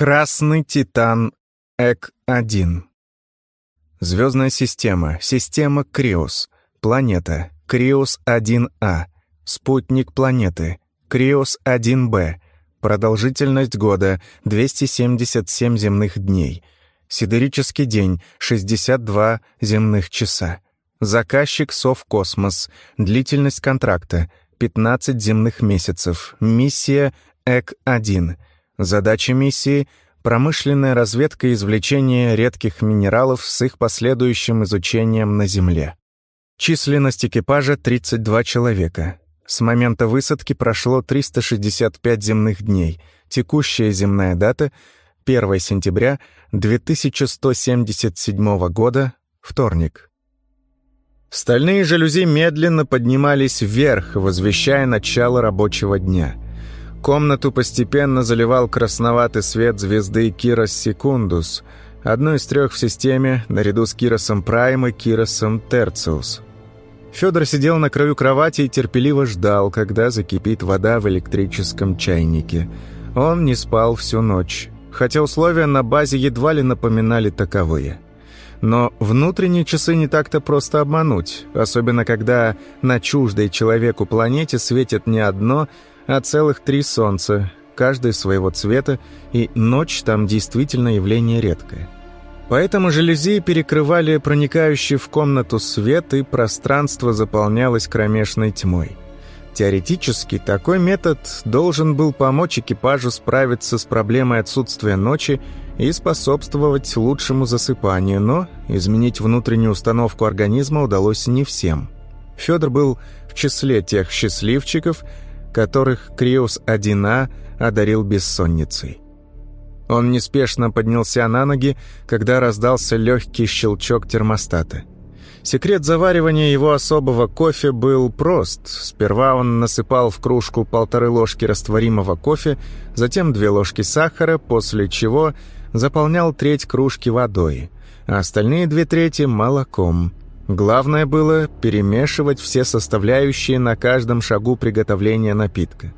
Красный Титан Эк-1 Звездная система, система Криос, планета Криос-1А, спутник планеты Криос-1Б, продолжительность года 277 земных дней, сидерический день 62 земных часа, заказчик Совкосмос, длительность контракта 15 земных месяцев, миссия Эк-1, задача миссии — промышленная разведка и извлечение редких минералов с их последующим изучением на Земле. Численность экипажа — 32 человека. С момента высадки прошло 365 земных дней. Текущая земная дата — 1 сентября 2177 года, вторник. Стальные жалюзи медленно поднимались вверх, возвещая начало рабочего дня. Комнату постепенно заливал красноватый свет звезды Кирос Секундус, одной из трех в системе, наряду с Киросом Прайм и Киросом Терциус. Федор сидел на краю кровати и терпеливо ждал, когда закипит вода в электрическом чайнике. Он не спал всю ночь, хотя условия на базе едва ли напоминали таковые. Но внутренние часы не так-то просто обмануть, особенно когда на чуждой человеку планете светит не одно, а целых три солнца, каждое своего цвета, и ночь там действительно явление редкое. Поэтому жалюзи перекрывали проникающий в комнату свет, и пространство заполнялось кромешной тьмой. Теоретически, такой метод должен был помочь экипажу справиться с проблемой отсутствия ночи и способствовать лучшему засыпанию, но изменить внутреннюю установку организма удалось не всем. Федор был в числе тех счастливчиков, которых Криос-1А одарил бессонницей. Он неспешно поднялся на ноги, когда раздался легкий щелчок термостата. Секрет заваривания его особого кофе был прост. Сперва он насыпал в кружку полторы ложки растворимого кофе, затем две ложки сахара, после чего заполнял треть кружки водой, а остальные две трети – молоком. Главное было перемешивать все составляющие на каждом шагу приготовления напитка.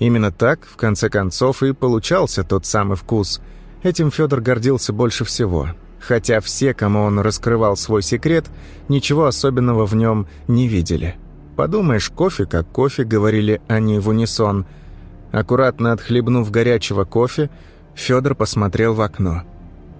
Именно так, в конце концов, и получался тот самый вкус. Этим Федор гордился больше всего. Хотя все, кому он раскрывал свой секрет, ничего особенного в нем не видели. «Подумаешь, кофе как кофе», — говорили они в унисон. Аккуратно отхлебнув горячего кофе, Федор посмотрел в окно.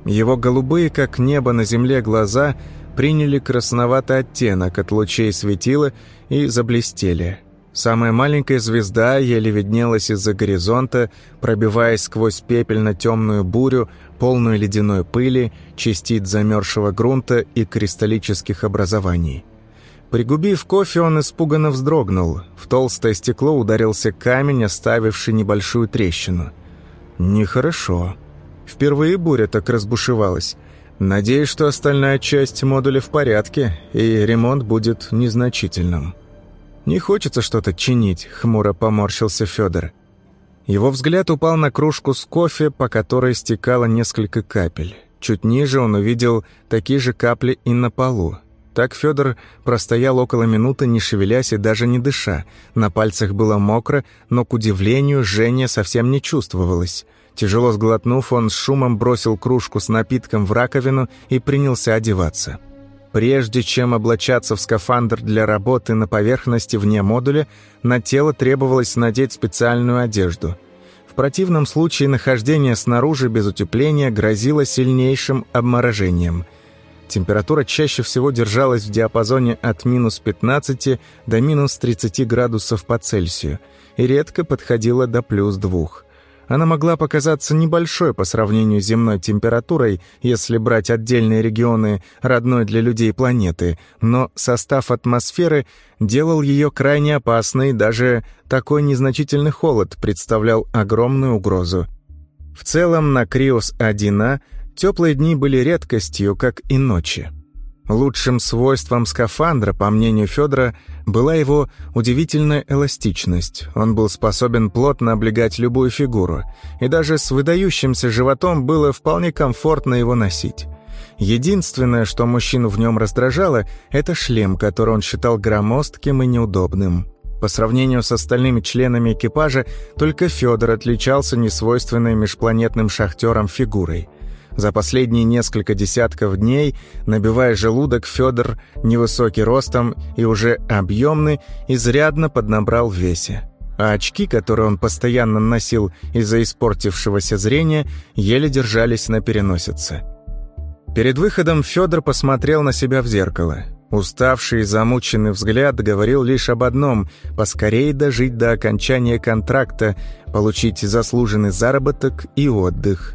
Его голубые, как небо на земле, глаза приняли красноватый оттенок от лучей светила и заблестели. Самая маленькая звезда еле виднелась из-за горизонта, пробиваясь сквозь пепельно-темную бурю, полную ледяной пыли, частиц замерзшего грунта и кристаллических образований. Пригубив кофе, он испуганно вздрогнул. В толстое стекло ударился камень, оставивший небольшую трещину. Нехорошо. Впервые буря так разбушевалась. Надеюсь, что остальная часть модуля в порядке, и ремонт будет незначительным. «Не хочется что-то чинить», — хмуро поморщился Федор. Его взгляд упал на кружку с кофе, по которой стекало несколько капель. Чуть ниже он увидел такие же капли и на полу. Так Федор простоял около минуты, не шевелясь и даже не дыша. На пальцах было мокро, но, к удивлению, жжение совсем не чувствовалось. Тяжело сглотнув, он с шумом бросил кружку с напитком в раковину и принялся одеваться. Прежде чем облачаться в скафандр для работы на поверхности вне модуля, на тело требовалось надеть специальную одежду. В противном случае нахождение снаружи без утепления грозило сильнейшим обморожением. Температура чаще всего держалась в диапазоне от минус 15 до минус 30 градусов по Цельсию и редко подходила до плюс 2. Она могла показаться небольшой по сравнению с земной температурой, если брать отдельные регионы родной для людей планеты, но состав атмосферы делал ее крайне опасной, даже такой незначительный холод представлял огромную угрозу. В целом на Криос-1А теплые дни были редкостью, как и ночи. Лучшим свойством скафандра, по мнению Федора, была его удивительная эластичность. Он был способен плотно облегать любую фигуру, и даже с выдающимся животом было вполне комфортно его носить. Единственное, что мужчину в нем раздражало, это шлем, который он считал громоздким и неудобным. По сравнению с остальными членами экипажа, только Федор отличался несвойственной межпланетным шахтерам фигурой. За последние несколько десятков дней, набивая желудок, Федор, невысокий ростом и уже объемный, изрядно поднабрал в весе. А очки, которые он постоянно носил из-за испортившегося зрения, еле держались на переносице. Перед выходом Федор посмотрел на себя в зеркало. Уставший и замученный взгляд говорил лишь об одном – поскорее дожить до окончания контракта, получить заслуженный заработок и отдых.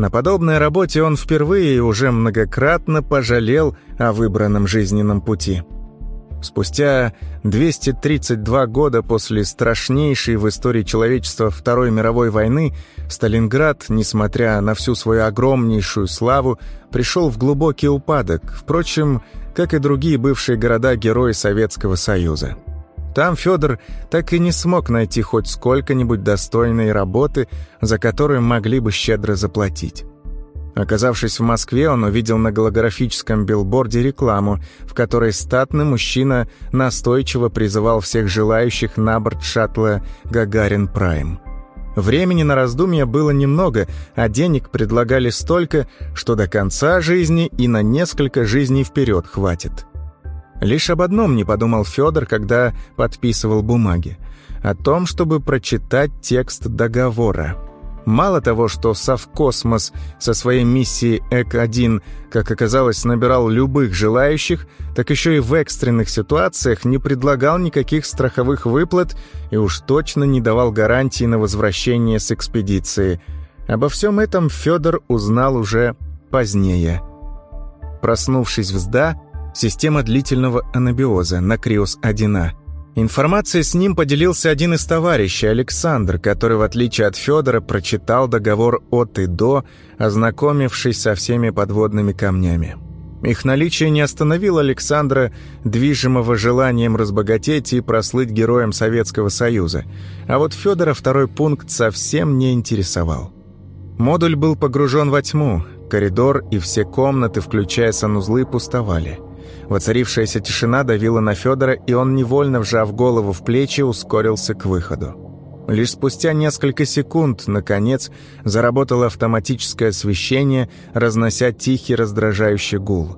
На подобной работе он впервые и уже многократно пожалел о выбранном жизненном пути. Спустя 232 года после страшнейшей в истории человечества Второй мировой войны Сталинград, несмотря на всю свою огромнейшую славу, пришел в глубокий упадок, впрочем, как и другие бывшие города-герои Советского Союза. Там Федор так и не смог найти хоть сколько-нибудь достойной работы, за которую могли бы щедро заплатить. Оказавшись в Москве, он увидел на голографическом билборде рекламу, в которой статный мужчина настойчиво призывал всех желающих на борт шаттла «Гагарин Прайм». Времени на раздумья было немного, а денег предлагали столько, что до конца жизни и на несколько жизней вперед хватит. Лишь об одном не подумал Федор, когда подписывал бумаги. О том, чтобы прочитать текст договора. Мало того, что Совкосмос со своей миссией ЭК-1, как оказалось, набирал любых желающих, так еще и в экстренных ситуациях не предлагал никаких страховых выплат и уж точно не давал гарантии на возвращение с экспедиции. Обо всем этом Федор узнал уже позднее. Проснувшись в СДА, Система длительного анабиоза, Накриос-1А. Информацией с ним поделился один из товарищей, Александр, который, в отличие от Федора, прочитал договор от и до, ознакомившись со всеми подводными камнями. Их наличие не остановило Александра, движимого желанием разбогатеть и прослыть героем Советского Союза. А вот Федора второй пункт совсем не интересовал. Модуль был погружен во тьму, коридор и все комнаты, включая санузлы, пустовали – Воцарившаяся тишина давила на Федора, и он, невольно вжав голову в плечи, ускорился к выходу. Лишь спустя несколько секунд, наконец, заработало автоматическое освещение, разнося тихий раздражающий гул.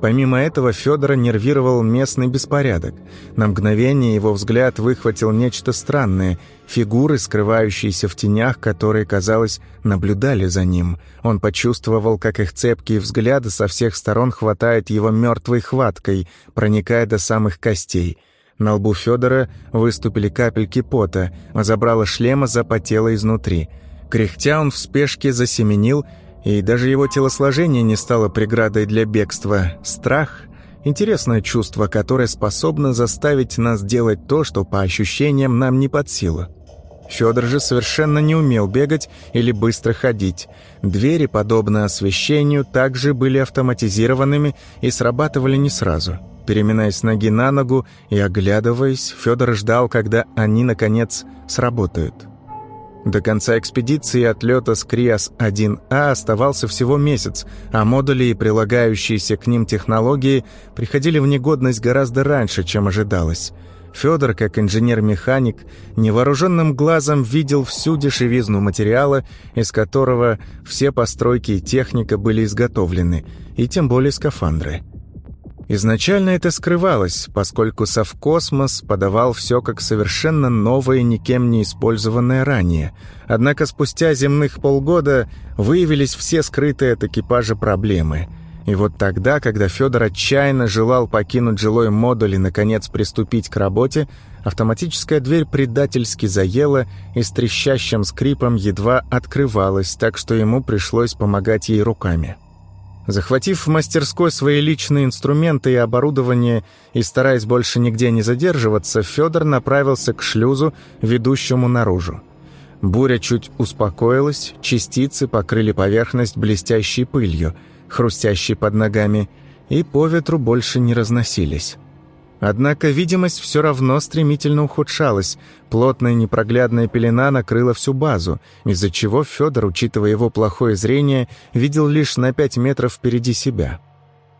Помимо этого Федора нервировал местный беспорядок. На мгновение его взгляд выхватил нечто странное, фигуры, скрывающиеся в тенях, которые, казалось, наблюдали за ним. Он почувствовал, как их цепкие взгляды со всех сторон хватают его мертвой хваткой, проникая до самых костей. На лбу Федора выступили капельки пота, а забрало шлема запотело изнутри. Кряхтя он в спешке засеменил и даже его телосложение не стало преградой для бегства. Страх — интересное чувство, которое способно заставить нас делать то, что по ощущениям нам не под силу. Федор же совершенно не умел бегать или быстро ходить. Двери, подобно освещению, также были автоматизированными и срабатывали не сразу. Переминаясь ноги на ногу и оглядываясь, Федор ждал, когда они, наконец, сработают. До конца экспедиции отлета с Криас-1А оставался всего месяц, а модули и прилагающиеся к ним технологии приходили в негодность гораздо раньше, чем ожидалось. Федор, как инженер-механик, невооруженным глазом видел всю дешевизну материала, из которого все постройки и техника были изготовлены, и тем более скафандры – Изначально это скрывалось, поскольку Совкосмос подавал все как совершенно новое, никем не использованное ранее. Однако спустя земных полгода выявились все скрытые от экипажа проблемы. И вот тогда, когда Федор отчаянно желал покинуть жилой модуль и, наконец, приступить к работе, автоматическая дверь предательски заела и с трещащим скрипом едва открывалась, так что ему пришлось помогать ей руками. Захватив в мастерской свои личные инструменты и оборудование и стараясь больше нигде не задерживаться, Федор направился к шлюзу, ведущему наружу. Буря чуть успокоилась, частицы покрыли поверхность блестящей пылью, хрустящей под ногами, и по ветру больше не разносились. Однако видимость все равно стремительно ухудшалась, плотная непроглядная пелена накрыла всю базу, из-за чего Федор, учитывая его плохое зрение, видел лишь на пять метров впереди себя.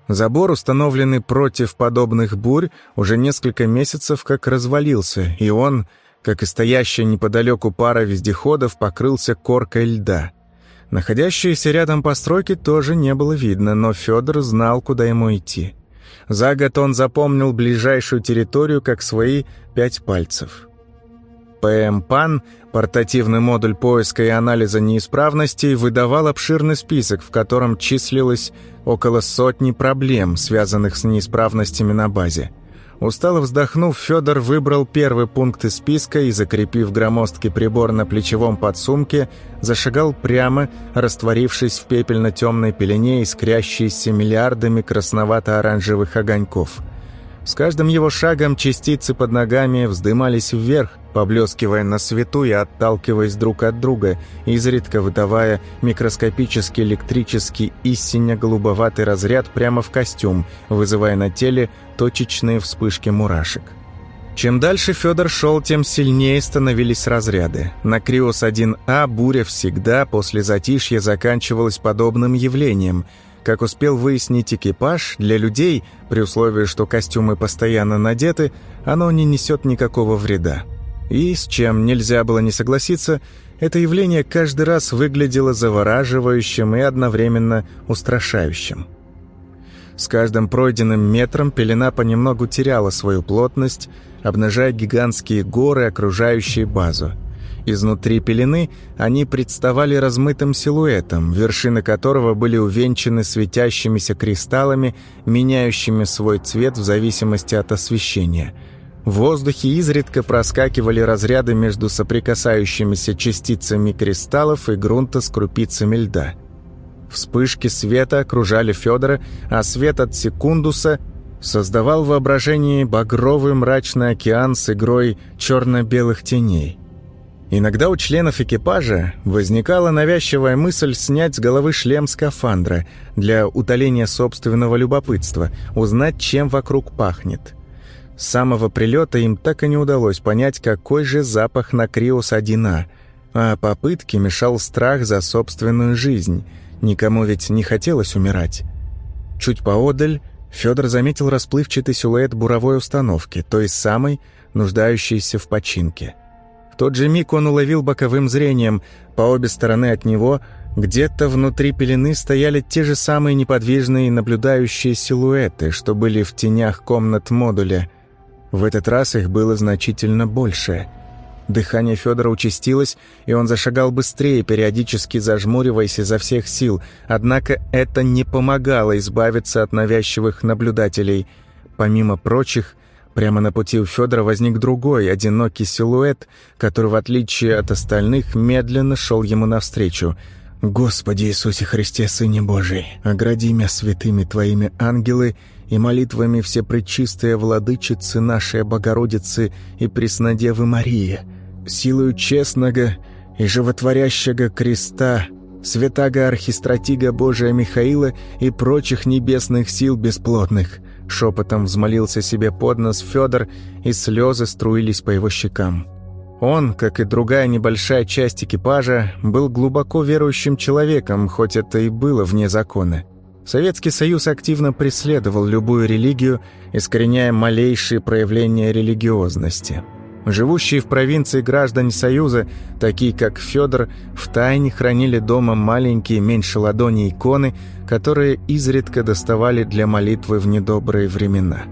Забор, установленный против подобных бурь, уже несколько месяцев как развалился, и он, как и стоящая неподалеку пара вездеходов, покрылся коркой льда. Находящиеся рядом постройки тоже не было видно, но Федор знал, куда ему идти. За год он запомнил ближайшую территорию как свои пять пальцев. ПМ-ПАН, портативный модуль поиска и анализа неисправностей, выдавал обширный список, в котором числилось около сотни проблем, связанных с неисправностями на базе. Устало вздохнув, Федор выбрал первый пункт из списка и, закрепив громоздкий прибор на плечевом подсумке, зашагал прямо, растворившись в пепельно-темной пелене, искрящейся миллиардами красновато-оранжевых огоньков – с каждым его шагом частицы под ногами вздымались вверх, поблескивая на свету и отталкиваясь друг от друга, изредка выдавая микроскопический электрический и сине-голубоватый разряд прямо в костюм, вызывая на теле точечные вспышки мурашек. Чем дальше Федор шел, тем сильнее становились разряды. На Криос-1А буря всегда после затишья заканчивалась подобным явлением – как успел выяснить экипаж, для людей, при условии, что костюмы постоянно надеты, оно не несет никакого вреда. И, с чем нельзя было не согласиться, это явление каждый раз выглядело завораживающим и одновременно устрашающим. С каждым пройденным метром пелена понемногу теряла свою плотность, обнажая гигантские горы, окружающие базу – Изнутри пелены они представали размытым силуэтом, вершины которого были увенчаны светящимися кристаллами, меняющими свой цвет в зависимости от освещения. В воздухе изредка проскакивали разряды между соприкасающимися частицами кристаллов и грунта с крупицами льда. Вспышки света окружали Федора, а свет от секундуса создавал в воображении багровый мрачный океан с игрой черно-белых теней – Иногда у членов экипажа возникала навязчивая мысль снять с головы шлем скафандра для утоления собственного любопытства, узнать, чем вокруг пахнет. С самого прилета им так и не удалось понять, какой же запах на Криос-1А, а попытке мешал страх за собственную жизнь. Никому ведь не хотелось умирать. Чуть поодаль Федор заметил расплывчатый силуэт буровой установки, той самой, нуждающейся в починке – тот же миг он уловил боковым зрением. По обе стороны от него, где-то внутри пелены, стояли те же самые неподвижные наблюдающие силуэты, что были в тенях комнат модуля. В этот раз их было значительно больше. Дыхание Федора участилось, и он зашагал быстрее, периодически зажмуриваясь изо всех сил. Однако это не помогало избавиться от навязчивых наблюдателей. Помимо прочих, Прямо на пути у Федора возник другой, одинокий силуэт, который, в отличие от остальных, медленно шел ему навстречу. «Господи Иисусе Христе, Сыне Божий, огради меня святыми Твоими ангелы и молитвами Всепречистая Владычицы нашей Богородицы и Преснодевы Марии, силою честного и животворящего креста, святаго архистратига Божия Михаила и прочих небесных сил бесплотных» Шепотом взмолился себе под нос Федор, и слезы струились по его щекам. Он, как и другая небольшая часть экипажа, был глубоко верующим человеком, хоть это и было вне закона. Советский Союз активно преследовал любую религию, искореняя малейшие проявления религиозности – Живущие в провинции граждане Союза, такие как Федор, втайне хранили дома маленькие, меньше ладони иконы, которые изредка доставали для молитвы в недобрые времена.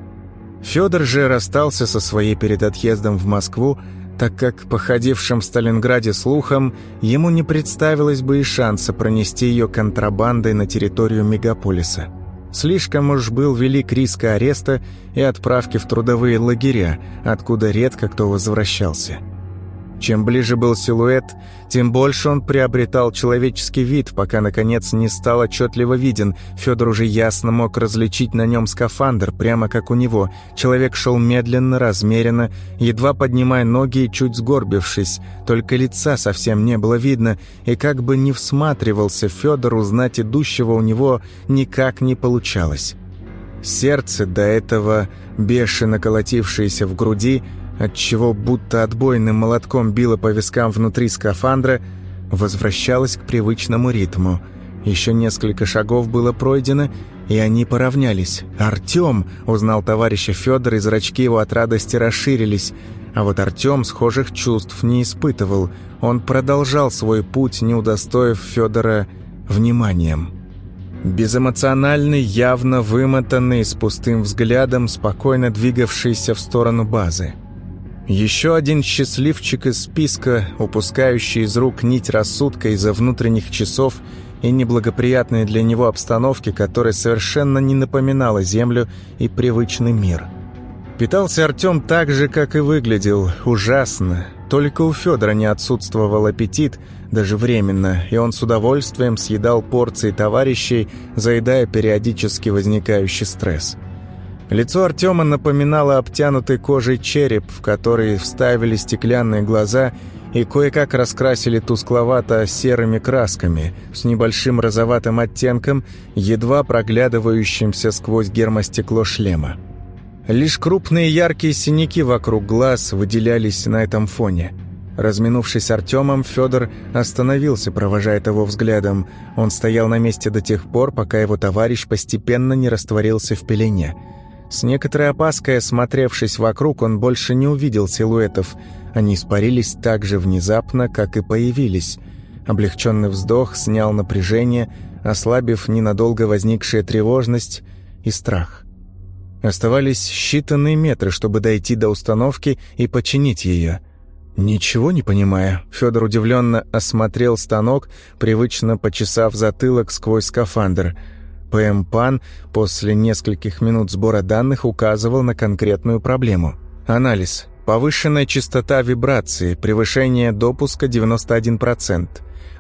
Федор же расстался со своей перед отъездом в Москву, так как, походившим в Сталинграде слухам, ему не представилось бы и шанса пронести ее контрабандой на территорию мегаполиса. Слишком уж был велик риск ареста и отправки в трудовые лагеря, откуда редко кто возвращался. Чем ближе был силуэт, тем больше он приобретал человеческий вид, пока, наконец, не стал отчетливо виден. Федор уже ясно мог различить на нем скафандр, прямо как у него. Человек шел медленно, размеренно, едва поднимая ноги и чуть сгорбившись. Только лица совсем не было видно, и как бы не всматривался Федор, узнать идущего у него никак не получалось. Сердце, до этого бешено колотившееся в груди, отчего будто отбойным молотком било по вискам внутри скафандра, возвращалась к привычному ритму. Еще несколько шагов было пройдено, и они поравнялись. «Артем!» — узнал товарища Федор, и зрачки его от радости расширились. А вот Артем схожих чувств не испытывал. Он продолжал свой путь, не удостоив Федора вниманием. Безэмоциональный, явно вымотанный, с пустым взглядом, спокойно двигавшийся в сторону базы. Еще один счастливчик из списка, упускающий из рук нить рассудка из-за внутренних часов и неблагоприятной для него обстановки, которая совершенно не напоминала Землю и привычный мир. Питался Артем так же, как и выглядел, ужасно. Только у Федора не отсутствовал аппетит, даже временно, и он с удовольствием съедал порции товарищей, заедая периодически возникающий стресс. Лицо Артема напоминало обтянутый кожей череп, в который вставили стеклянные глаза и кое-как раскрасили тускловато-серыми красками с небольшим розоватым оттенком, едва проглядывающимся сквозь гермостекло шлема. Лишь крупные яркие синяки вокруг глаз выделялись на этом фоне. Разминувшись с Артемом, Федор остановился, провожая того взглядом. Он стоял на месте до тех пор, пока его товарищ постепенно не растворился в пелене – с некоторой опаской, осмотревшись вокруг, он больше не увидел силуэтов. Они испарились так же внезапно, как и появились. Облегченный вздох снял напряжение, ослабив ненадолго возникшая тревожность и страх. Оставались считанные метры, чтобы дойти до установки и починить ее. «Ничего не понимая», Федор удивленно осмотрел станок, привычно почесав затылок сквозь скафандр – ПМ-ПАН после нескольких минут сбора данных указывал на конкретную проблему. Анализ. Повышенная частота вибрации, превышение допуска 91%.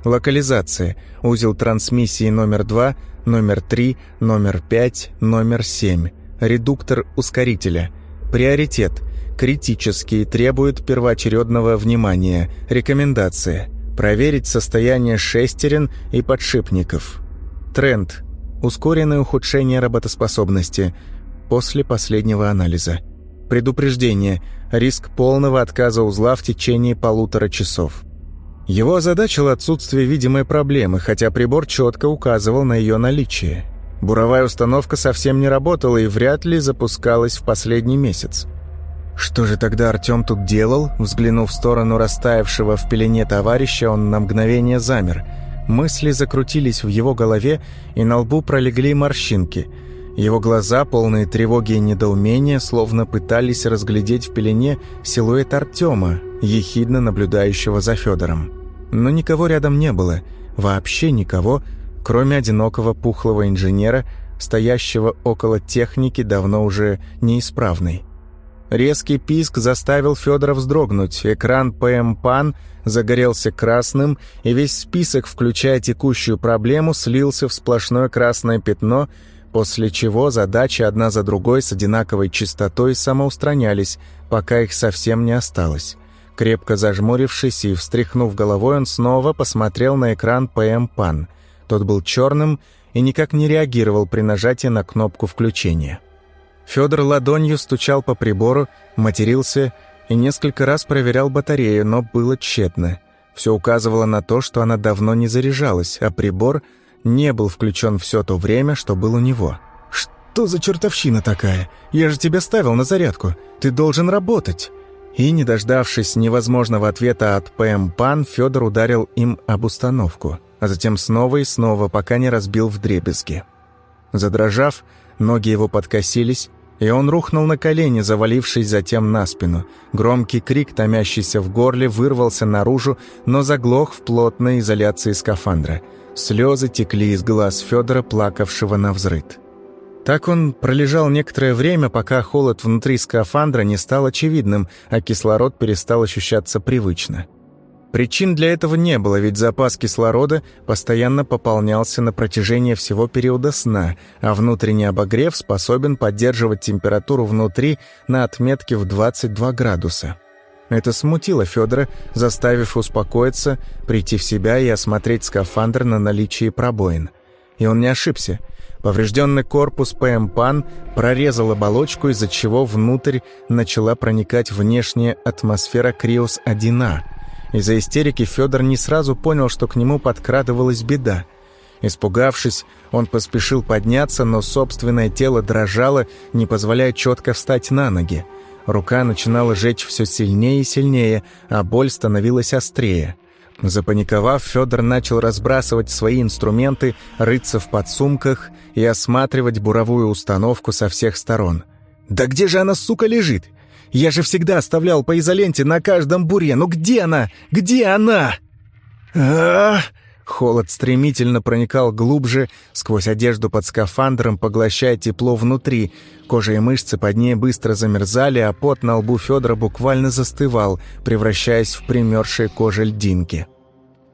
Локализация. Узел трансмиссии номер 2, номер 3, номер 5, номер 7. Редуктор ускорителя. Приоритет. Критический, требует первоочередного внимания. Рекомендация. Проверить состояние шестерен и подшипников. Тренд ускоренное ухудшение работоспособности после последнего анализа. Предупреждение. Риск полного отказа узла в течение полутора часов. Его озадачило отсутствие видимой проблемы, хотя прибор четко указывал на ее наличие. Буровая установка совсем не работала и вряд ли запускалась в последний месяц. Что же тогда Артем тут делал? Взглянув в сторону растаявшего в пелене товарища, он на мгновение замер – Мысли закрутились в его голове, и на лбу пролегли морщинки. Его глаза, полные тревоги и недоумения, словно пытались разглядеть в пелене силуэт Артема, ехидно наблюдающего за Федором. Но никого рядом не было, вообще никого, кроме одинокого пухлого инженера, стоящего около техники, давно уже неисправной. Резкий писк заставил Федора вздрогнуть. Экран ПМ-ПАН загорелся красным, и весь список, включая текущую проблему, слился в сплошное красное пятно, после чего задачи одна за другой с одинаковой частотой самоустранялись, пока их совсем не осталось. Крепко зажмурившись и встряхнув головой, он снова посмотрел на экран ПМ-ПАН. Тот был черным и никак не реагировал при нажатии на кнопку включения. Федор ладонью стучал по прибору, матерился и несколько раз проверял батарею, но было тщетно. Все указывало на то, что она давно не заряжалась, а прибор не был включен все то время, что был у него. «Что за чертовщина такая? Я же тебя ставил на зарядку. Ты должен работать!» И, не дождавшись невозможного ответа от ПМ Пан, Федор ударил им об установку, а затем снова и снова, пока не разбил в дребезги. Задрожав, ноги его подкосились, и он рухнул на колени, завалившись затем на спину. Громкий крик, томящийся в горле, вырвался наружу, но заглох в плотной изоляции скафандра. Слезы текли из глаз Федора, плакавшего на взрыд. Так он пролежал некоторое время, пока холод внутри скафандра не стал очевидным, а кислород перестал ощущаться привычно. Причин для этого не было, ведь запас кислорода постоянно пополнялся на протяжении всего периода сна, а внутренний обогрев способен поддерживать температуру внутри на отметке в 22 градуса. Это смутило Федора, заставив успокоиться, прийти в себя и осмотреть скафандр на наличие пробоин. И он не ошибся. Поврежденный корпус ПМ-ПАН прорезал оболочку, из-за чего внутрь начала проникать внешняя атмосфера Криос-1А – из-за истерики Федор не сразу понял, что к нему подкрадывалась беда. Испугавшись, он поспешил подняться, но собственное тело дрожало, не позволяя четко встать на ноги. Рука начинала жечь все сильнее и сильнее, а боль становилась острее. Запаниковав, Федор начал разбрасывать свои инструменты, рыться в подсумках и осматривать буровую установку со всех сторон. «Да где же она, сука, лежит? Я же всегда оставлял по изоленте на каждом буре. Ну где она? Где она?» а Холод стремительно проникал глубже, сквозь одежду под скафандром, поглощая тепло внутри. Кожа и мышцы под ней быстро замерзали, а пот на лбу Федора буквально застывал, превращаясь в примерзшие кожи льдинки.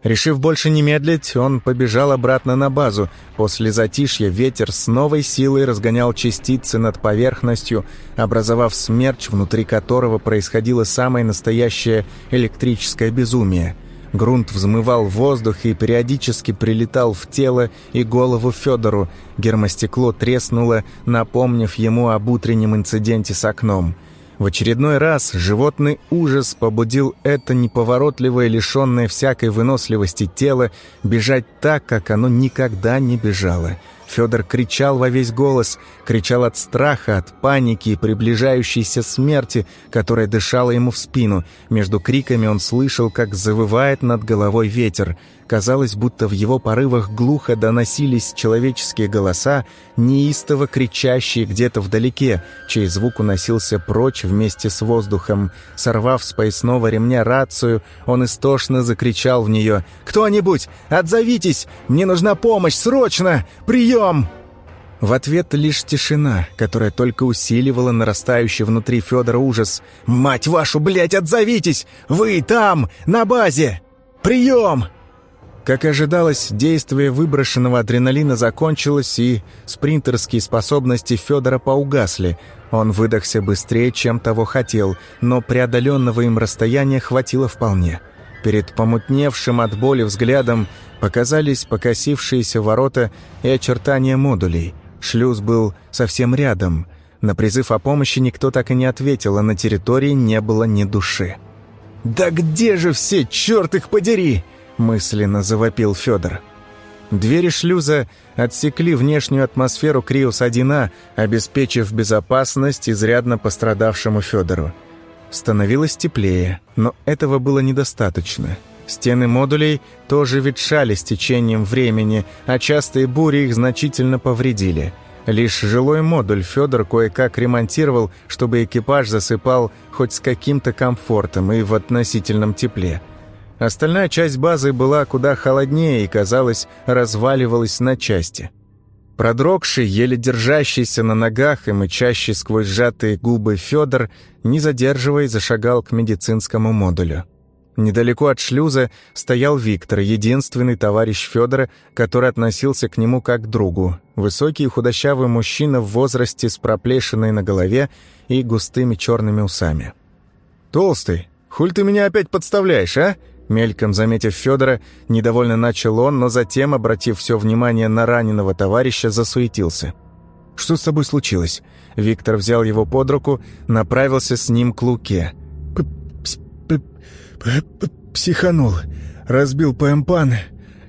Решив больше не медлить, он побежал обратно на базу. После затишья ветер с новой силой разгонял частицы над поверхностью, образовав смерч, внутри которого происходило самое настоящее электрическое безумие – Грунт взмывал воздух и периодически прилетал в тело и голову Федору. Гермостекло треснуло, напомнив ему об утреннем инциденте с окном. В очередной раз животный ужас побудил это неповоротливое, лишенное всякой выносливости тело бежать так, как оно никогда не бежало – Федор кричал во весь голос, кричал от страха, от паники и приближающейся смерти, которая дышала ему в спину. Между криками он слышал, как завывает над головой ветер. Казалось, будто в его порывах глухо доносились человеческие голоса, неистово кричащие где-то вдалеке, чей звук уносился прочь вместе с воздухом. Сорвав с поясного ремня рацию, он истошно закричал в нее «Кто-нибудь, отзовитесь! Мне нужна помощь! Срочно! Прием!» В ответ лишь тишина, которая только усиливала нарастающий внутри Федора ужас. «Мать вашу, блядь, отзовитесь! Вы там, на базе! Прием!» Как ожидалось, действие выброшенного адреналина закончилось, и спринтерские способности Федора поугасли. Он выдохся быстрее, чем того хотел, но преодоленного им расстояния хватило вполне. Перед помутневшим от боли взглядом показались покосившиеся ворота и очертания модулей. Шлюз был совсем рядом. На призыв о помощи никто так и не ответил, а на территории не было ни души. «Да где же все, черт их подери!» Мысленно завопил Федор. Двери шлюза отсекли внешнюю атмосферу Криус-1А, обеспечив безопасность изрядно пострадавшему Федору. Становилось теплее, но этого было недостаточно. Стены модулей тоже ветшали с течением времени, а частые бури их значительно повредили. Лишь жилой модуль Федор кое-как ремонтировал, чтобы экипаж засыпал хоть с каким-то комфортом и в относительном тепле. Остальная часть базы была куда холоднее и, казалось, разваливалась на части. Продрогший, еле держащийся на ногах и мычащий сквозь сжатые губы Федор, не задерживаясь, зашагал к медицинскому модулю. Недалеко от шлюза стоял Виктор, единственный товарищ Федора, который относился к нему как к другу. Высокий и худощавый мужчина в возрасте с проплешиной на голове и густыми черными усами. «Толстый, хуль ты меня опять подставляешь, а?» Мельком заметив Федора, недовольно начал он, но затем, обратив все внимание на раненого товарища, засуетился. «Что с тобой случилось?» Виктор взял его под руку, направился с ним к Луке. «Психанул. Разбил ПМПан.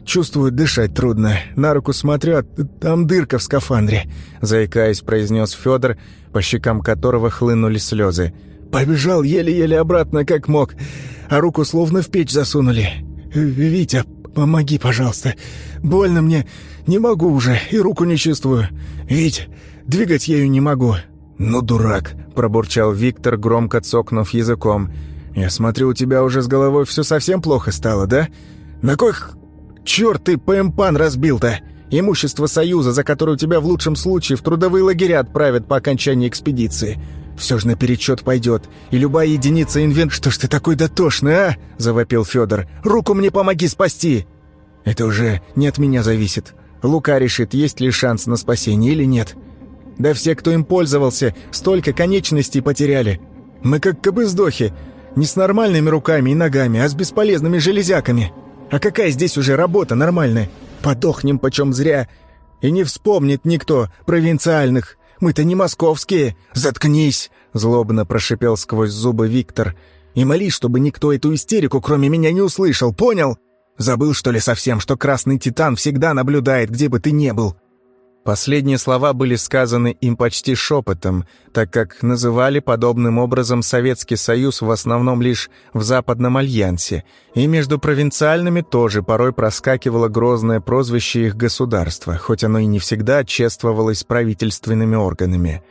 Чувствую, дышать трудно. На руку смотрю, а там дырка в скафандре», заикаясь, произнес Федор, по щекам которого хлынули слезы. «Побежал еле-еле обратно, как мог а руку словно в печь засунули. Витя, помоги, пожалуйста. Больно мне, не могу уже, и руку не чувствую. Вить, двигать ею не могу». «Ну, дурак», — пробурчал Виктор, громко цокнув языком. «Я смотрю, у тебя уже с головой все совсем плохо стало, да? На кой черт ты ПМПан разбил-то? Имущество Союза, за которое тебя в лучшем случае в трудовые лагеря отправят по окончании экспедиции. Все же наперечет пойдет, и любая единица инвент... Что ж ты такой дотошный, а?» — завопил Федор. «Руку мне помоги спасти!» «Это уже не от меня зависит. Лука решит, есть ли шанс на спасение или нет. Да все, кто им пользовался, столько конечностей потеряли. Мы как кобыздохи, не с нормальными руками и ногами, а с бесполезными железяками. А какая здесь уже работа нормальная? Подохнем почем зря. И не вспомнит никто провинциальных. Мы-то не московские. Заткнись!» — злобно прошипел сквозь зубы Виктор. «И молись, чтобы никто эту истерику, кроме меня, не услышал, понял?» Забыл, что ли, совсем, что Красный Титан всегда наблюдает, где бы ты ни был?» Последние слова были сказаны им почти шепотом, так как называли подобным образом Советский Союз в основном лишь в Западном Альянсе, и между провинциальными тоже порой проскакивало грозное прозвище их государства, хоть оно и не всегда чествовалось правительственными органами.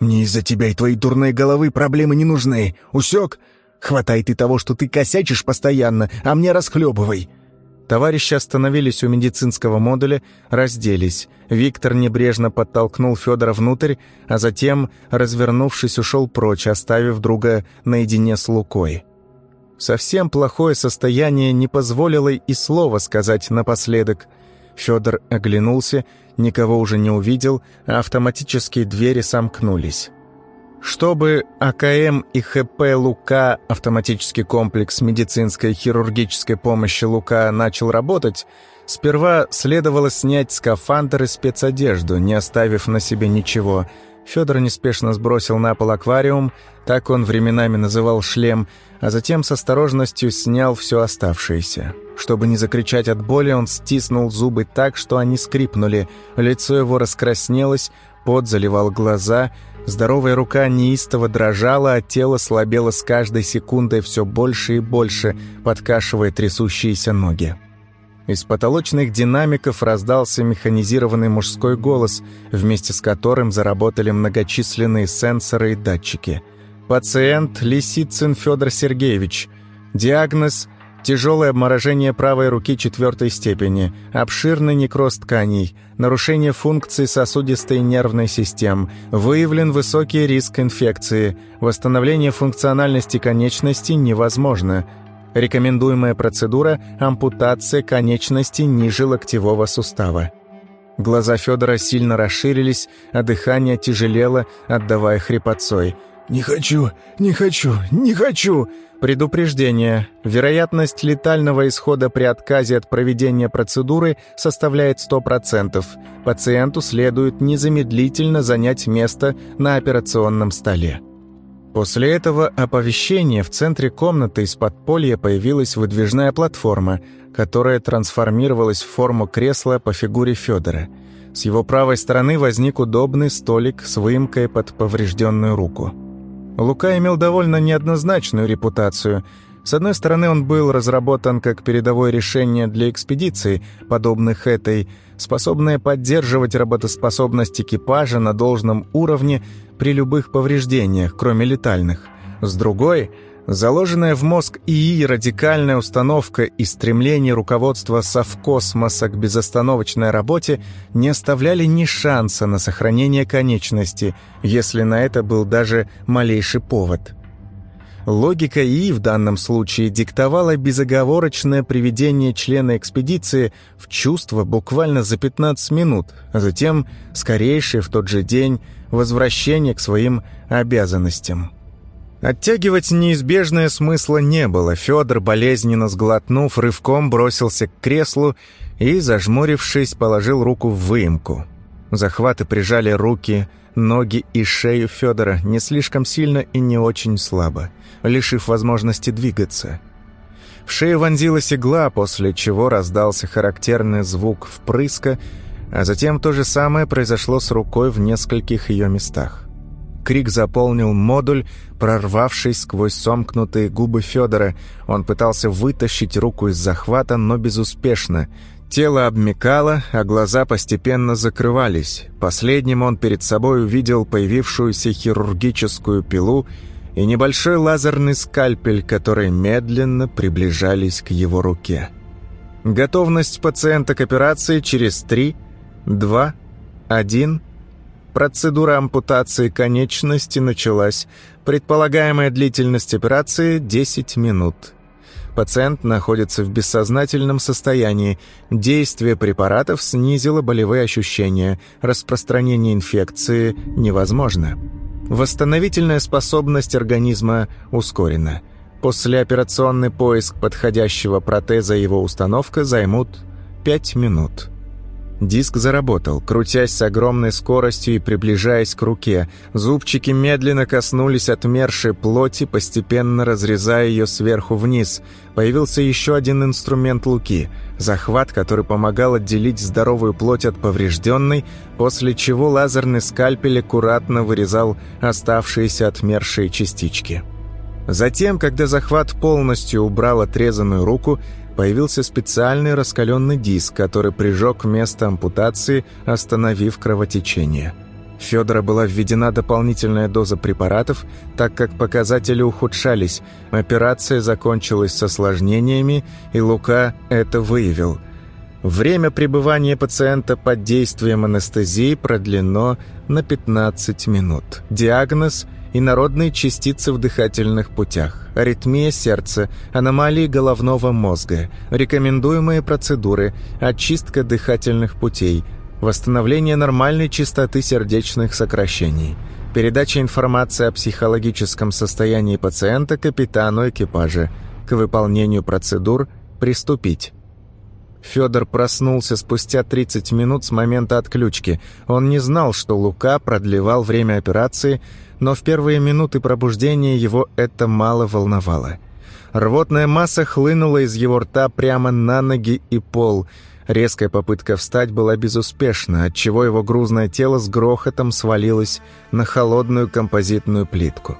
«Мне из-за тебя и твоей дурной головы проблемы не нужны. Усек? Хватай ты того, что ты косячишь постоянно, а мне расхлебывай. Товарищи остановились у медицинского модуля, разделись. Виктор небрежно подтолкнул Федора внутрь, а затем, развернувшись, ушел прочь, оставив друга наедине с Лукой. Совсем плохое состояние не позволило и слова сказать напоследок. Федор оглянулся, никого уже не увидел, а автоматические двери сомкнулись. Чтобы АКМ и ХП «Лука» автоматический комплекс медицинской хирургической помощи «Лука» начал работать, сперва следовало снять скафандр и спецодежду, не оставив на себе ничего. Федор неспешно сбросил на пол аквариум, так он временами называл шлем, а затем с осторожностью снял все оставшееся. Чтобы не закричать от боли, он стиснул зубы так, что они скрипнули, лицо его раскраснелось, пот заливал глаза — Здоровая рука неистово дрожала, а тело слабело с каждой секундой все больше и больше, подкашивая трясущиеся ноги. Из потолочных динамиков раздался механизированный мужской голос, вместе с которым заработали многочисленные сенсоры и датчики. «Пациент Лисицын Федор Сергеевич. Диагноз Тяжелое обморожение правой руки четвертой степени, обширный некроз тканей, нарушение функций сосудистой и нервной систем, выявлен высокий риск инфекции, восстановление функциональности конечности невозможно. Рекомендуемая процедура – ампутация конечности ниже локтевого сустава. Глаза Федора сильно расширились, а дыхание тяжелело, отдавая хрипотцой. «Не хочу, не хочу, не хочу!» Предупреждение. Вероятность летального исхода при отказе от проведения процедуры составляет 100%. Пациенту следует незамедлительно занять место на операционном столе. После этого оповещения в центре комнаты из подполья появилась выдвижная платформа, которая трансформировалась в форму кресла по фигуре Федора. С его правой стороны возник удобный столик с выемкой под поврежденную руку. Лука имел довольно неоднозначную репутацию. С одной стороны, он был разработан как передовое решение для экспедиций, подобных этой, способное поддерживать работоспособность экипажа на должном уровне при любых повреждениях, кроме летальных. С другой — Заложенная в мозг ИИ радикальная установка и стремление руководства Совкосмоса к безостановочной работе не оставляли ни шанса на сохранение конечности, если на это был даже малейший повод. Логика ИИ в данном случае диктовала безоговорочное приведение члена экспедиции в чувство буквально за 15 минут, а затем скорейшее в тот же день возвращение к своим обязанностям. Оттягивать неизбежное смысла не было. Федор, болезненно сглотнув, рывком бросился к креслу и, зажмурившись, положил руку в выемку. Захваты прижали руки, ноги и шею Федора не слишком сильно и не очень слабо, лишив возможности двигаться. В шею вонзилась игла, после чего раздался характерный звук впрыска, а затем то же самое произошло с рукой в нескольких ее местах. Крик заполнил модуль, прорвавшись сквозь сомкнутые губы Федора. Он пытался вытащить руку из захвата, но безуспешно. Тело обмекало, а глаза постепенно закрывались. Последним он перед собой увидел появившуюся хирургическую пилу и небольшой лазерный скальпель, которые медленно приближались к его руке. Готовность пациента к операции через три, два, один... Процедура ампутации конечности началась. Предполагаемая длительность операции – 10 минут. Пациент находится в бессознательном состоянии. Действие препаратов снизило болевые ощущения. Распространение инфекции невозможно. Восстановительная способность организма ускорена. Послеоперационный поиск подходящего протеза и его установка займут 5 минут. Диск заработал, крутясь с огромной скоростью и приближаясь к руке. Зубчики медленно коснулись отмершей плоти, постепенно разрезая ее сверху вниз. Появился еще один инструмент луки – захват, который помогал отделить здоровую плоть от поврежденной, после чего лазерный скальпель аккуратно вырезал оставшиеся отмершие частички. Затем, когда захват полностью убрал отрезанную руку, появился специальный раскаленный диск, который прижег место ампутации, остановив кровотечение. Федора была введена дополнительная доза препаратов, так как показатели ухудшались, операция закончилась с осложнениями, и Лука это выявил. Время пребывания пациента под действием анестезии продлено на 15 минут. Диагноз – инородные частицы в дыхательных путях, аритмия сердца, аномалии головного мозга, рекомендуемые процедуры, очистка дыхательных путей, восстановление нормальной частоты сердечных сокращений, передача информации о психологическом состоянии пациента капитану экипажа, к выполнению процедур приступить. Федор проснулся спустя 30 минут с момента отключки. Он не знал, что Лука продлевал время операции, но в первые минуты пробуждения его это мало волновало. Рвотная масса хлынула из его рта прямо на ноги и пол. Резкая попытка встать была безуспешна, отчего его грузное тело с грохотом свалилось на холодную композитную плитку.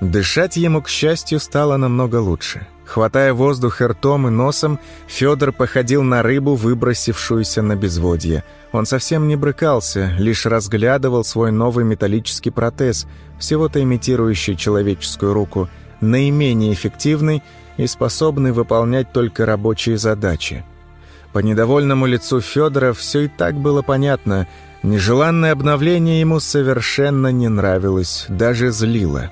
Дышать ему, к счастью, стало намного лучше. Хватая воздух ртом и носом, Федор походил на рыбу, выбросившуюся на безводье. Он совсем не брыкался, лишь разглядывал свой новый металлический протез, всего-то имитирующий человеческую руку, наименее эффективный и способный выполнять только рабочие задачи. По недовольному лицу Федора все и так было понятно. Нежеланное обновление ему совершенно не нравилось, даже злило.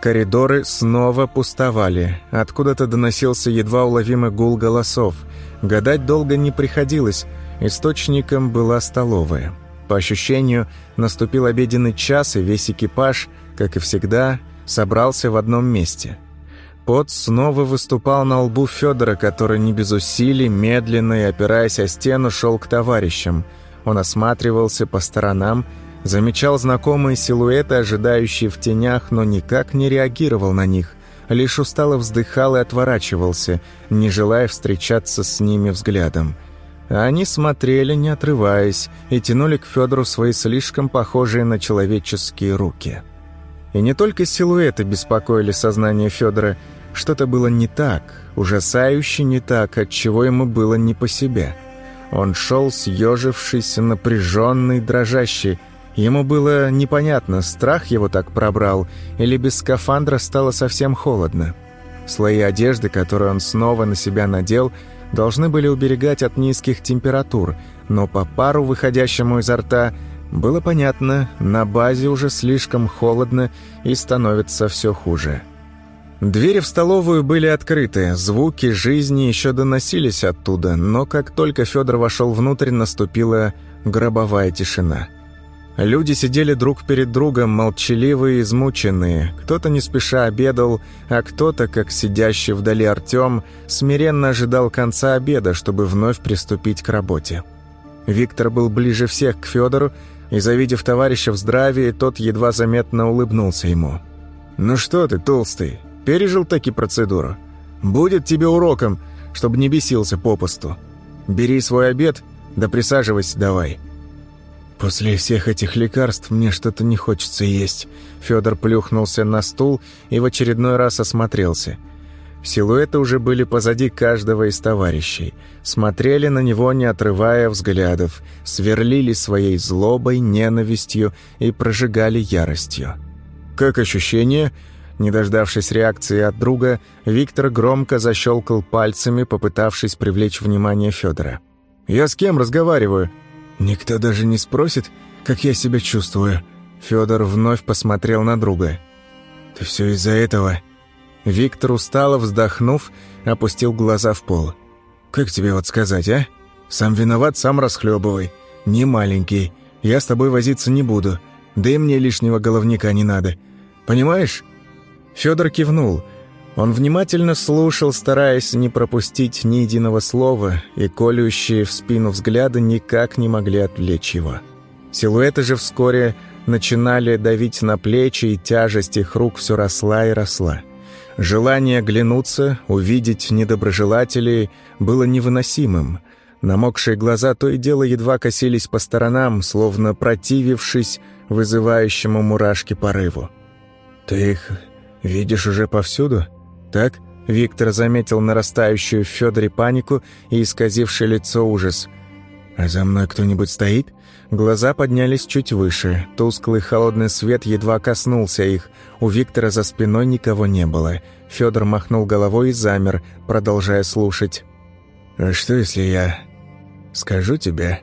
Коридоры снова пустовали. Откуда-то доносился едва уловимый гул голосов. Гадать долго не приходилось. Источником была столовая. По ощущению, наступил обеденный час, и весь экипаж, как и всегда, собрался в одном месте. Пот снова выступал на лбу Федора, который не без усилий, медленно и опираясь о стену, шел к товарищам. Он осматривался по сторонам, Замечал знакомые силуэты, ожидающие в тенях, но никак не реагировал на них. Лишь устало вздыхал и отворачивался, не желая встречаться с ними взглядом. они смотрели, не отрываясь, и тянули к Федору свои слишком похожие на человеческие руки. И не только силуэты беспокоили сознание Федора, что-то было не так, ужасающе не так, от чего ему было не по себе. Он шел съежившийся, напряженный, дрожащий, Ему было непонятно, страх его так пробрал, или без скафандра стало совсем холодно. Слои одежды, которые он снова на себя надел, должны были уберегать от низких температур, но по пару, выходящему изо рта, было понятно, на базе уже слишком холодно и становится все хуже. Двери в столовую были открыты, звуки жизни еще доносились оттуда, но как только Федор вошел внутрь, наступила гробовая тишина – Люди сидели друг перед другом, молчаливые и измученные. Кто-то не спеша обедал, а кто-то, как сидящий вдали Артем, смиренно ожидал конца обеда, чтобы вновь приступить к работе. Виктор был ближе всех к Федору, и, завидев товарища в здравии, тот едва заметно улыбнулся ему. «Ну что ты, толстый, пережил таки процедуру? Будет тебе уроком, чтобы не бесился попусту. Бери свой обед, да присаживайся давай». «После всех этих лекарств мне что-то не хочется есть». Федор плюхнулся на стул и в очередной раз осмотрелся. Силуэты уже были позади каждого из товарищей. Смотрели на него, не отрывая взглядов, сверлили своей злобой, ненавистью и прожигали яростью. «Как ощущение?» Не дождавшись реакции от друга, Виктор громко защелкал пальцами, попытавшись привлечь внимание Федора. «Я с кем разговариваю?» «Никто даже не спросит, как я себя чувствую». Федор вновь посмотрел на друга. «Ты все из-за этого?» Виктор устало вздохнув, опустил глаза в пол. «Как тебе вот сказать, а? Сам виноват, сам расхлебывай. Не маленький. Я с тобой возиться не буду. Да и мне лишнего головника не надо. Понимаешь?» Федор кивнул. Он внимательно слушал, стараясь не пропустить ни единого слова, и колющие в спину взгляды никак не могли отвлечь его. Силуэты же вскоре начинали давить на плечи, и тяжесть их рук все росла и росла. Желание оглянуться, увидеть недоброжелателей было невыносимым. Намокшие глаза то и дело едва косились по сторонам, словно противившись вызывающему мурашки порыву. «Ты их видишь уже повсюду?» «Так?» Виктор заметил нарастающую в Федоре панику и исказившее лицо ужас. «А за мной кто-нибудь стоит?» Глаза поднялись чуть выше. Тусклый холодный свет едва коснулся их. У Виктора за спиной никого не было. Федор махнул головой и замер, продолжая слушать. «А что, если я скажу тебе,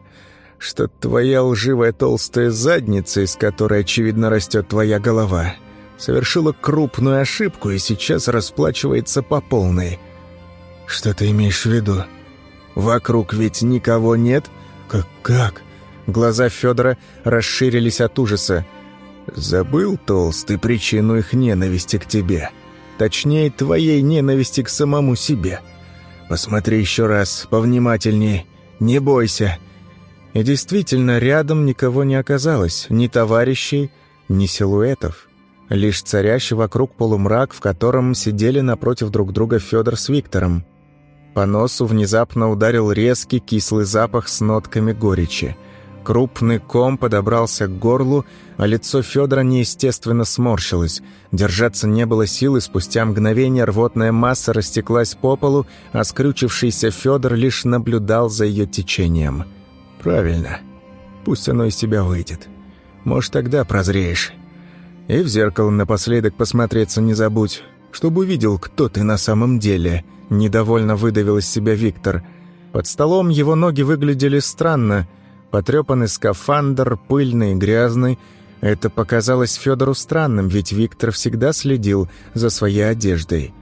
что твоя лживая толстая задница, из которой, очевидно, растет твоя голова, совершила крупную ошибку и сейчас расплачивается по полной. Что ты имеешь в виду? Вокруг ведь никого нет? Как? как? Глаза Федора расширились от ужаса. Забыл, толстый, причину их ненависти к тебе. Точнее, твоей ненависти к самому себе. Посмотри еще раз, повнимательней. Не бойся. И действительно, рядом никого не оказалось, ни товарищей, ни силуэтов. Лишь царящий вокруг полумрак, в котором сидели напротив друг друга Федор с Виктором. По носу внезапно ударил резкий кислый запах с нотками горечи. Крупный ком подобрался к горлу, а лицо Федора неестественно сморщилось. Держаться не было сил, и спустя мгновение рвотная масса растеклась по полу, а скрючившийся Федор лишь наблюдал за ее течением. «Правильно. Пусть оно из тебя выйдет. Может, тогда прозреешь». И в зеркало напоследок посмотреться не забудь, чтобы увидел, кто ты на самом деле. Недовольно выдавил из себя Виктор. Под столом его ноги выглядели странно. Потрепанный скафандр, пыльный и грязный. Это показалось Федору странным, ведь Виктор всегда следил за своей одеждой.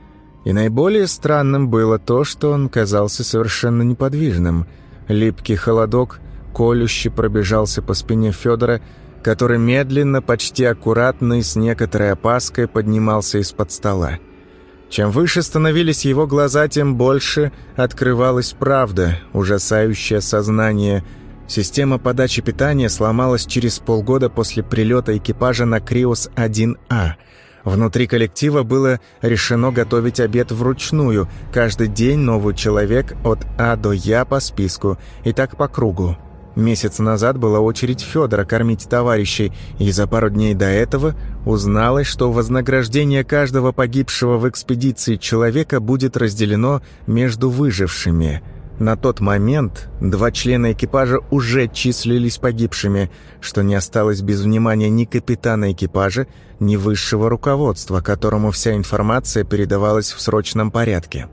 И наиболее странным было то, что он казался совершенно неподвижным. Липкий холодок колюще пробежался по спине Федора, который медленно, почти аккуратно и с некоторой опаской поднимался из-под стола. Чем выше становились его глаза, тем больше открывалась правда, ужасающее сознание. Система подачи питания сломалась через полгода после прилета экипажа на Криос-1А. Внутри коллектива было решено готовить обед вручную, каждый день новый человек от А до Я по списку, и так по кругу. Месяц назад была очередь Федора кормить товарищей, и за пару дней до этого узналось, что вознаграждение каждого погибшего в экспедиции человека будет разделено между выжившими. На тот момент два члена экипажа уже числились погибшими, что не осталось без внимания ни капитана экипажа, ни высшего руководства, которому вся информация передавалась в срочном порядке.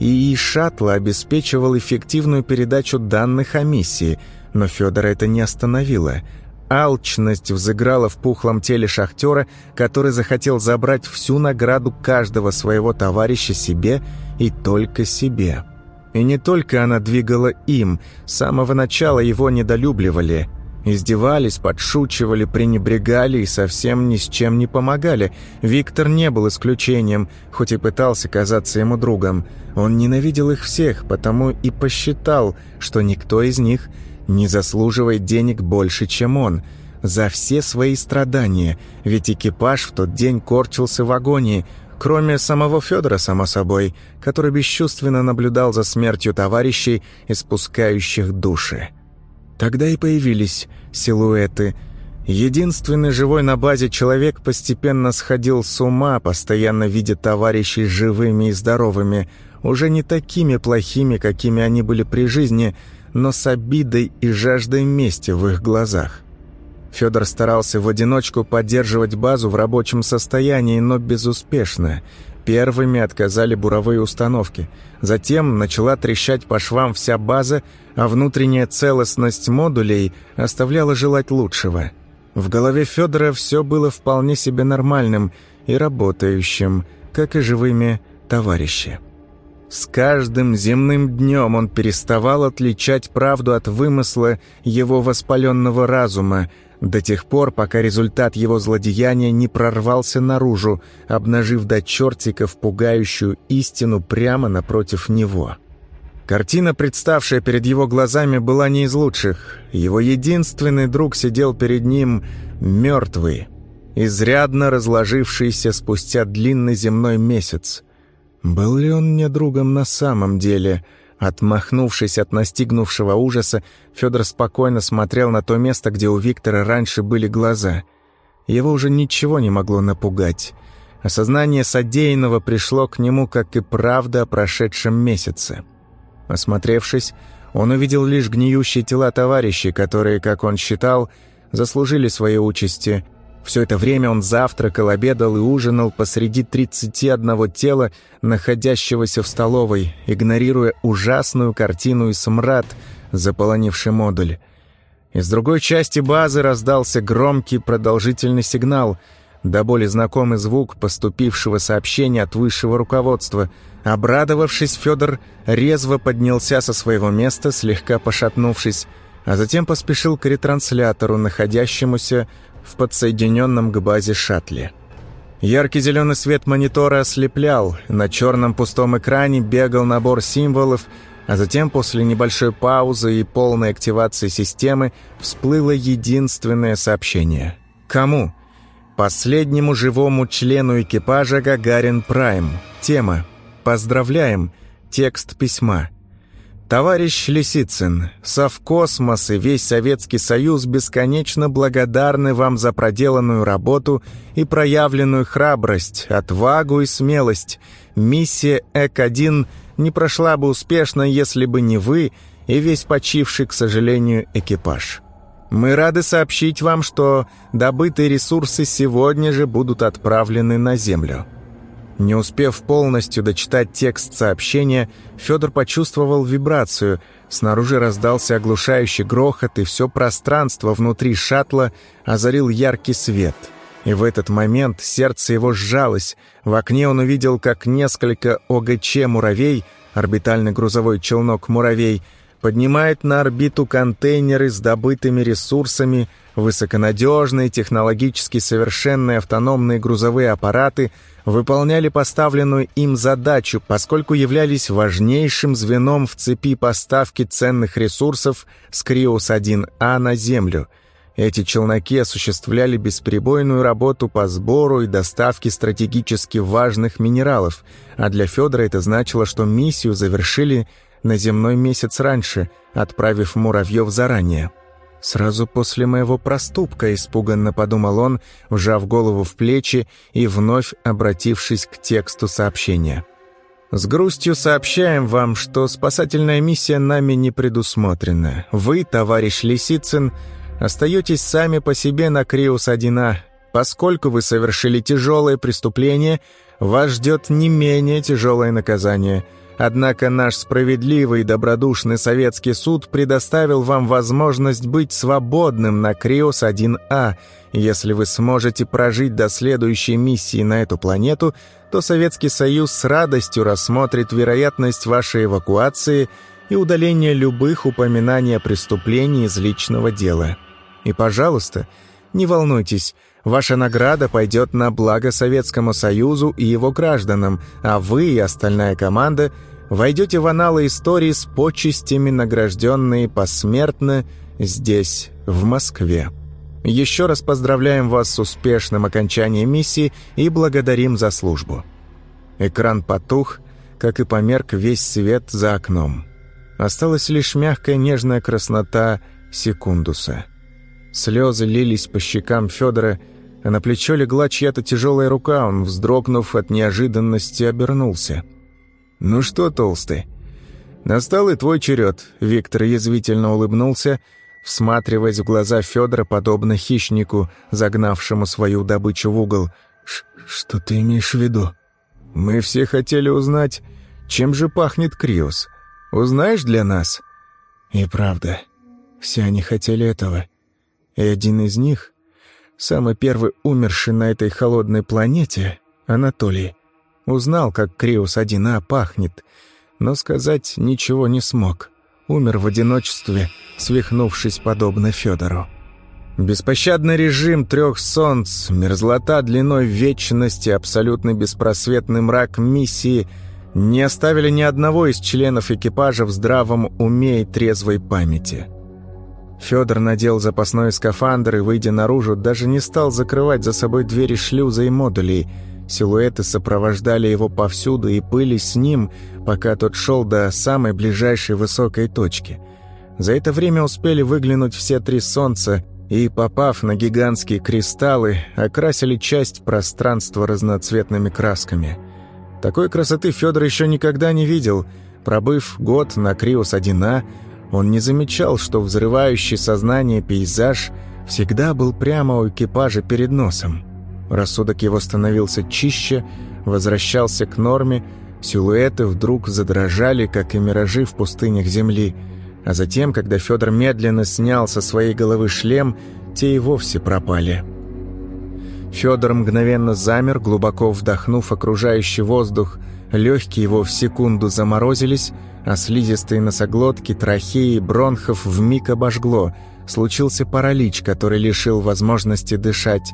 ИИ шаттла обеспечивал эффективную передачу данных о миссии – но Федора это не остановило. Алчность взыграла в пухлом теле шахтера, который захотел забрать всю награду каждого своего товарища себе и только себе. И не только она двигала им, с самого начала его недолюбливали. Издевались, подшучивали, пренебрегали и совсем ни с чем не помогали. Виктор не был исключением, хоть и пытался казаться ему другом. Он ненавидел их всех, потому и посчитал, что никто из них не заслуживает денег больше, чем он, за все свои страдания, ведь экипаж в тот день корчился в агонии, кроме самого Федора, само собой, который бесчувственно наблюдал за смертью товарищей, испускающих души. Тогда и появились силуэты. Единственный живой на базе человек постепенно сходил с ума, постоянно видя товарищей живыми и здоровыми, уже не такими плохими, какими они были при жизни – но с обидой и жаждой мести в их глазах. Федор старался в одиночку поддерживать базу в рабочем состоянии, но безуспешно. Первыми отказали буровые установки. Затем начала трещать по швам вся база, а внутренняя целостность модулей оставляла желать лучшего. В голове Федора все было вполне себе нормальным и работающим, как и живыми товарищи. С каждым земным днем он переставал отличать правду от вымысла его воспаленного разума, до тех пор, пока результат его злодеяния не прорвался наружу, обнажив до чертиков пугающую истину прямо напротив него. Картина, представшая перед его глазами, была не из лучших. Его единственный друг сидел перед ним мертвый, изрядно разложившийся спустя длинный земной месяц. Был ли он мне другом на самом деле? Отмахнувшись от настигнувшего ужаса, Федор спокойно смотрел на то место, где у Виктора раньше были глаза. Его уже ничего не могло напугать. Осознание содеянного пришло к нему, как и правда о прошедшем месяце. Осмотревшись, он увидел лишь гниющие тела товарищей, которые, как он считал, заслужили свои участи – все это время он завтракал, обедал и ужинал посреди 31 тела, находящегося в столовой, игнорируя ужасную картину и смрад, заполонивший модуль. Из другой части базы раздался громкий продолжительный сигнал, до боли знакомый звук поступившего сообщения от высшего руководства. Обрадовавшись, Федор резво поднялся со своего места, слегка пошатнувшись, а затем поспешил к ретранслятору, находящемуся в подсоединенном к базе шаттле. Яркий зеленый свет монитора ослеплял, на черном пустом экране бегал набор символов, а затем после небольшой паузы и полной активации системы всплыло единственное сообщение. Кому? Последнему живому члену экипажа Гагарин Прайм. Тема «Поздравляем». Текст письма. Товарищ Лисицын, Совкосмос и весь Советский Союз бесконечно благодарны вам за проделанную работу и проявленную храбрость, отвагу и смелость. Миссия ЭК-1 не прошла бы успешно, если бы не вы и весь почивший, к сожалению, экипаж. Мы рады сообщить вам, что добытые ресурсы сегодня же будут отправлены на Землю. Не успев полностью дочитать текст сообщения, Федор почувствовал вибрацию. Снаружи раздался оглушающий грохот, и все пространство внутри шаттла озарил яркий свет. И в этот момент сердце его сжалось. В окне он увидел, как несколько ОГЧ-муравей, орбитальный грузовой челнок-муравей, поднимает на орбиту контейнеры с добытыми ресурсами, высоконадежные, технологически совершенные автономные грузовые аппараты выполняли поставленную им задачу, поскольку являлись важнейшим звеном в цепи поставки ценных ресурсов с Криос-1А на Землю. Эти челноки осуществляли бесперебойную работу по сбору и доставке стратегически важных минералов, а для Федора это значило, что миссию завершили на земной месяц раньше, отправив муравьев заранее. «Сразу после моего проступка», — испуганно подумал он, вжав голову в плечи и вновь обратившись к тексту сообщения. «С грустью сообщаем вам, что спасательная миссия нами не предусмотрена. Вы, товарищ Лисицын, остаетесь сами по себе на Криус-1А. Поскольку вы совершили тяжелое преступление, вас ждет не менее тяжелое наказание — Однако наш справедливый и добродушный советский суд предоставил вам возможность быть свободным на Криос-1А. Если вы сможете прожить до следующей миссии на эту планету, то Советский Союз с радостью рассмотрит вероятность вашей эвакуации и удаления любых упоминаний о преступлении из личного дела. И, пожалуйста, не волнуйтесь, Ваша награда пойдет на благо Советскому Союзу и его гражданам, а вы и остальная команда войдете в аналы истории с почестями, награжденные посмертно здесь, в Москве. Еще раз поздравляем вас с успешным окончанием миссии и благодарим за службу. Экран потух, как и померк весь свет за окном. Осталась лишь мягкая нежная краснота секундуса — Слезы лились по щекам Федора, а на плечо легла чья-то тяжелая рука, он, вздрогнув от неожиданности, обернулся. «Ну что, толстый, настал и твой черед», — Виктор язвительно улыбнулся, всматриваясь в глаза Федора, подобно хищнику, загнавшему свою добычу в угол. «Что ты имеешь в виду?» «Мы все хотели узнать, чем же пахнет Криос. Узнаешь для нас?» «И правда, все они хотели этого». И один из них, самый первый умерший на этой холодной планете, Анатолий, узнал, как Криус-1А пахнет. но сказать ничего не смог. Умер в одиночестве, свихнувшись подобно Федору. Беспощадный режим трех солнц, мерзлота длиной вечности, абсолютно беспросветный мрак миссии не оставили ни одного из членов экипажа в здравом уме и трезвой памяти. Федор надел запасной скафандр и, выйдя наружу, даже не стал закрывать за собой двери шлюза и модулей. Силуэты сопровождали его повсюду и пыли с ним, пока тот шел до самой ближайшей высокой точки. За это время успели выглянуть все три солнца — и, попав на гигантские кристаллы, окрасили часть пространства разноцветными красками. Такой красоты Федор еще никогда не видел. Пробыв год на Криос-1А, он не замечал, что взрывающий сознание пейзаж всегда был прямо у экипажа перед носом. Рассудок его становился чище, возвращался к норме, силуэты вдруг задрожали, как и миражи в пустынях Земли – а затем, когда Федор медленно снял со своей головы шлем, те и вовсе пропали. Федор мгновенно замер, глубоко вдохнув окружающий воздух. Легкие его в секунду заморозились, а слизистые носоглотки, трахеи бронхов вмиг обожгло. Случился паралич, который лишил возможности дышать.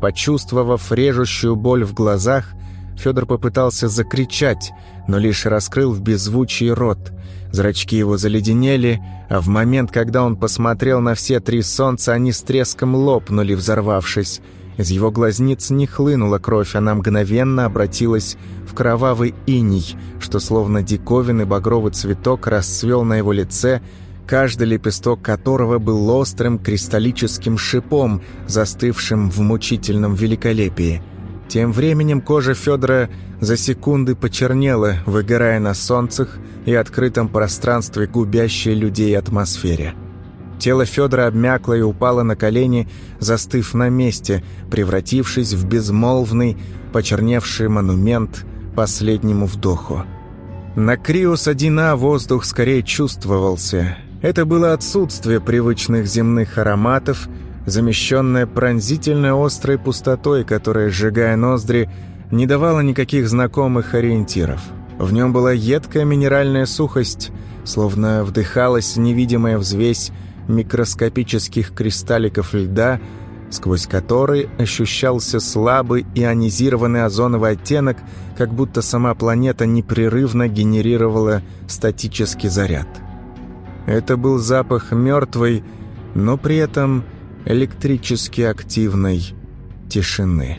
Почувствовав режущую боль в глазах, Федор попытался закричать, но лишь раскрыл в беззвучии рот. Зрачки его заледенели, а в момент, когда он посмотрел на все три солнца, они с треском лопнули, взорвавшись. Из его глазниц не хлынула кровь, она мгновенно обратилась в кровавый иней, что словно диковинный багровый цветок расцвел на его лице, каждый лепесток которого был острым кристаллическим шипом, застывшим в мучительном великолепии. Тем временем кожа Федора за секунды почернела, выгорая на солнцах и открытом пространстве губящей людей атмосфере. Тело Федора обмякло и упало на колени, застыв на месте, превратившись в безмолвный, почерневший монумент последнему вдоху. На Криос-1А воздух скорее чувствовался. Это было отсутствие привычных земных ароматов – замещенная пронзительной острой пустотой, которая, сжигая ноздри, не давала никаких знакомых ориентиров. В нем была едкая минеральная сухость, словно вдыхалась невидимая взвесь микроскопических кристалликов льда, сквозь который ощущался слабый ионизированный озоновый оттенок, как будто сама планета непрерывно генерировала статический заряд. Это был запах мертвой, но при этом электрически активной тишины.